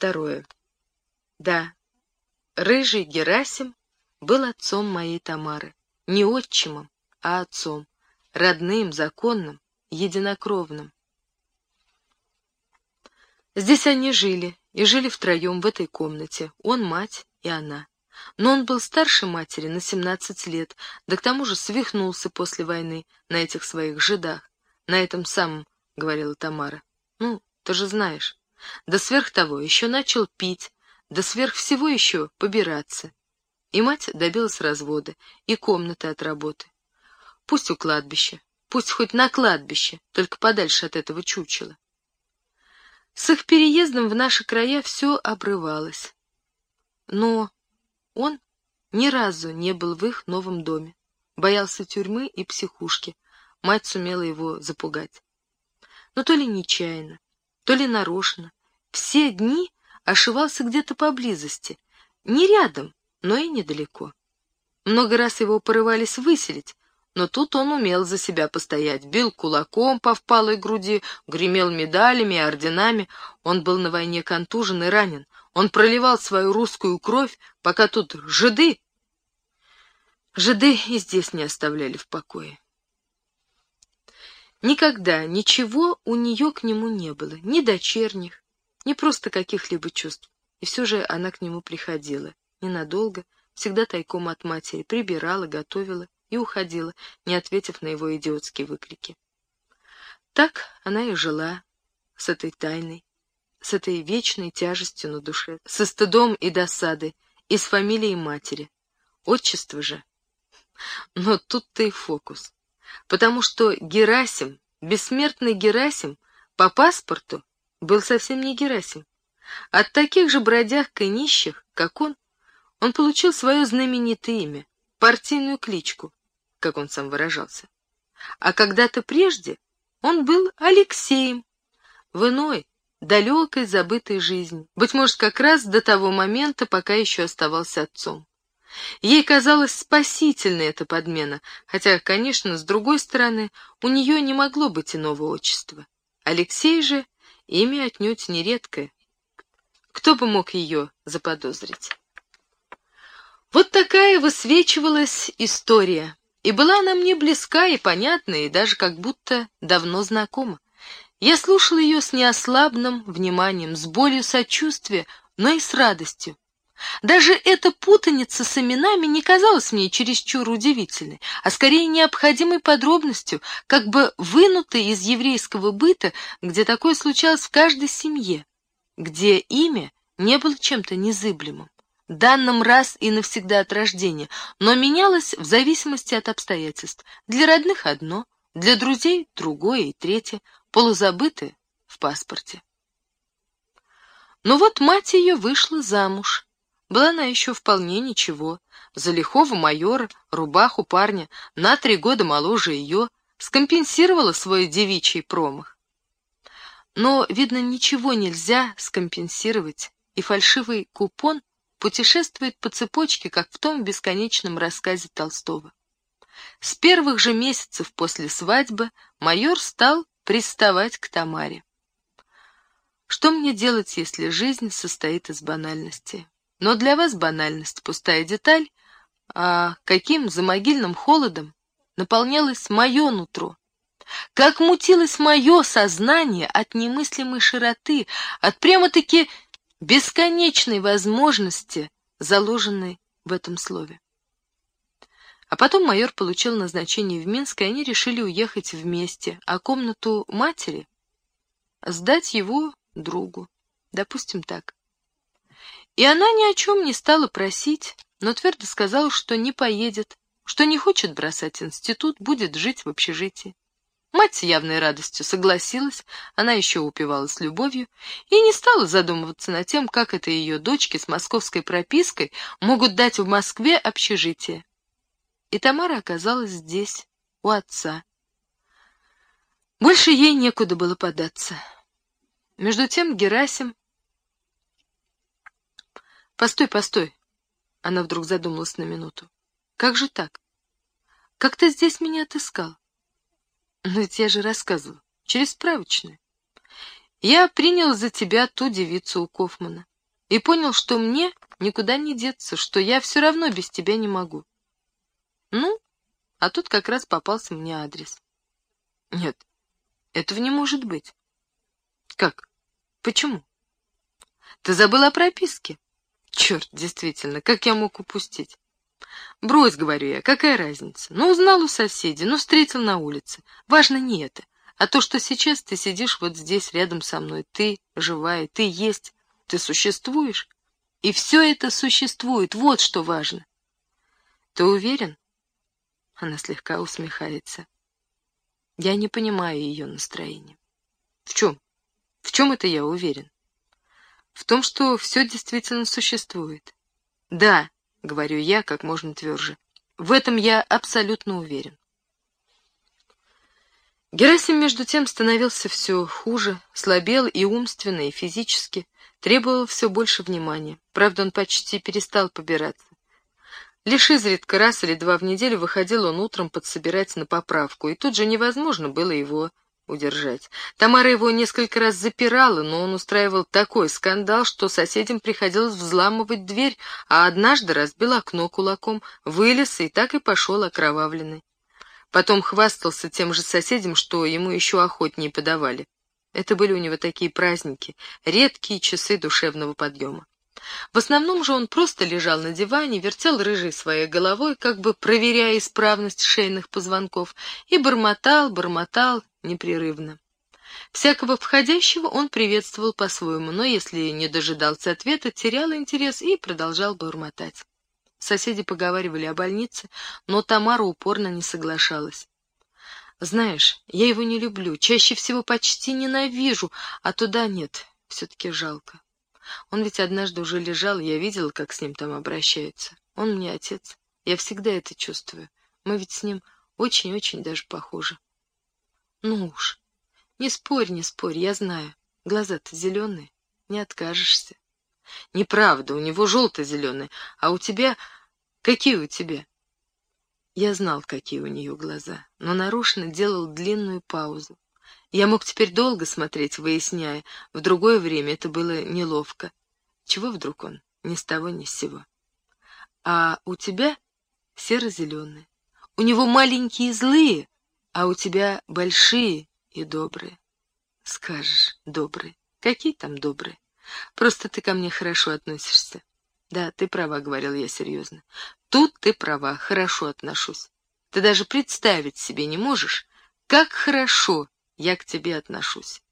второе. Да, рыжий Герасим был отцом моей Тамары. Не отчимом, а отцом. Родным, законным, единокровным. Здесь они жили, и жили втроем в этой комнате. Он, мать и она. Но он был старше матери на семнадцать лет, да к тому же свихнулся после войны на этих своих жидах. На этом самом, — говорила Тамара. Ну, ты же знаешь. Да сверх того еще начал пить, да сверх всего еще побираться. И мать добилась развода, и комнаты от работы. Пусть у кладбища, пусть хоть на кладбище, только подальше от этого чучела. С их переездом в наши края все обрывалось. Но он ни разу не был в их новом доме. Боялся тюрьмы и психушки. Мать сумела его запугать. Но то ли нечаянно, то ли нарочно. Все дни ошивался где-то поблизости. Не рядом, но и недалеко. Много раз его порывались выселить, но тут он умел за себя постоять, бил кулаком по впалой груди, гремел медалями и орденами. Он был на войне контужен и ранен. Он проливал свою русскую кровь, пока тут жиды... Жиды и здесь не оставляли в покое. Никогда ничего у нее к нему не было, ни дочерних, ни просто каких-либо чувств. И все же она к нему приходила, ненадолго, всегда тайком от матери, прибирала, готовила и уходила, не ответив на его идиотские выкрики. Так она и жила с этой тайной, с этой вечной тяжестью на душе, со стыдом и досадой, и с фамилией матери. Отчество же. Но тут-то и фокус. Потому что Герасим, бессмертный Герасим, по паспорту был совсем не Герасим. От таких же бродяг и нищих, как он, он получил свое знаменитое имя, партийную кличку, как он сам выражался. А когда-то прежде он был Алексеем, в иной, далекой, забытой жизни, быть может, как раз до того момента, пока еще оставался отцом. Ей казалась спасительной эта подмена, хотя, конечно, с другой стороны, у нее не могло быть иного отчества. Алексей же — имя отнюдь нередкое. Кто бы мог ее заподозрить? Вот такая высвечивалась история, и была она мне близка и понятна, и даже как будто давно знакома. Я слушал ее с неослабным вниманием, с болью сочувствия, но и с радостью. Даже эта путаница с именами не казалась мне чересчур удивительной, а скорее необходимой подробностью, как бы вынутой из еврейского быта, где такое случалось в каждой семье, где имя не было чем-то незыблемым, данным раз и навсегда от рождения, но менялось в зависимости от обстоятельств. Для родных одно, для друзей другое и третье, полузабытое в паспорте. Но вот мать ее вышла замуж. Была она еще вполне ничего. За лихого майора, рубаху парня, на три года моложе ее, скомпенсировала свой девичий промах. Но, видно, ничего нельзя скомпенсировать, и фальшивый купон путешествует по цепочке, как в том бесконечном рассказе Толстого. С первых же месяцев после свадьбы майор стал приставать к Тамаре. Что мне делать, если жизнь состоит из банальности? Но для вас банальность — пустая деталь, а каким замогильным холодом наполнялось мое нутро? Как мутилось мое сознание от немыслимой широты, от прямо-таки бесконечной возможности, заложенной в этом слове. А потом майор получил назначение в Минск, и они решили уехать вместе, а комнату матери сдать его другу, допустим так. И она ни о чем не стала просить, но твердо сказала, что не поедет, что не хочет бросать институт, будет жить в общежитии. Мать с явной радостью согласилась, она еще упивалась любовью и не стала задумываться над тем, как это ее дочки с московской пропиской могут дать в Москве общежитие. И Тамара оказалась здесь, у отца. Больше ей некуда было податься. Между тем Герасим... «Постой, постой!» Она вдруг задумалась на минуту. «Как же так? Как ты здесь меня отыскал?» «Но ведь я же рассказывал. Через справочную. Я принял за тебя ту девицу у Кофмана и понял, что мне никуда не деться, что я все равно без тебя не могу. Ну, а тут как раз попался мне адрес. Нет, этого не может быть. Как? Почему? Ты забыл о прописке? Черт, действительно, как я мог упустить? Брось, говорю я, какая разница? Ну, узнал у соседей, ну, встретил на улице. Важно не это, а то, что сейчас ты сидишь вот здесь рядом со мной. Ты живая, ты есть, ты существуешь. И все это существует, вот что важно. Ты уверен? Она слегка усмехается. Я не понимаю ее настроения. В чем? В чем это я уверен? В том, что все действительно существует. Да, говорю я как можно тверже. В этом я абсолютно уверен. Герасим, между тем, становился все хуже, слабел и умственно, и физически, требовал все больше внимания. Правда, он почти перестал побираться. Лишь изредка раз или два в неделю выходил он утром подсобирать на поправку, и тут же невозможно было его удержать. Тамара его несколько раз запирала, но он устраивал такой скандал, что соседям приходилось взламывать дверь, а однажды разбил окно кулаком, вылез и так и пошел окровавленный. Потом хвастался тем же соседям, что ему еще охотнее подавали. Это были у него такие праздники, редкие часы душевного подъема. В основном же он просто лежал на диване, вертел рыжей своей головой, как бы проверяя исправность шейных позвонков, и бормотал, бормотал непрерывно. Всякого входящего он приветствовал по-своему, но если не дожидался ответа, терял интерес и продолжал бормотать. Соседи поговаривали о больнице, но Тамара упорно не соглашалась. «Знаешь, я его не люблю, чаще всего почти ненавижу, а туда нет, все-таки жалко. Он ведь однажды уже лежал, я видела, как с ним там обращаются. Он мне отец. Я всегда это чувствую. Мы ведь с ним очень-очень даже похожи. Ну уж, не спорь, не спорь, я знаю. Глаза-то зеленые, не откажешься. Неправда, у него желто-зеленые, а у тебя... Какие у тебя? Я знал, какие у нее глаза, но нарочно делал длинную паузу. Я мог теперь долго смотреть, выясняя. В другое время это было неловко. Чего вдруг он? Ни с того, ни с сего. А у тебя серо-зеленые. У него маленькие злые, а у тебя большие и добрые. Скажешь, добрые. Какие там добрые? Просто ты ко мне хорошо относишься. Да, ты права, говорил я серьезно. Тут ты права, хорошо отношусь. Ты даже представить себе не можешь, как хорошо я к тебе отношусь.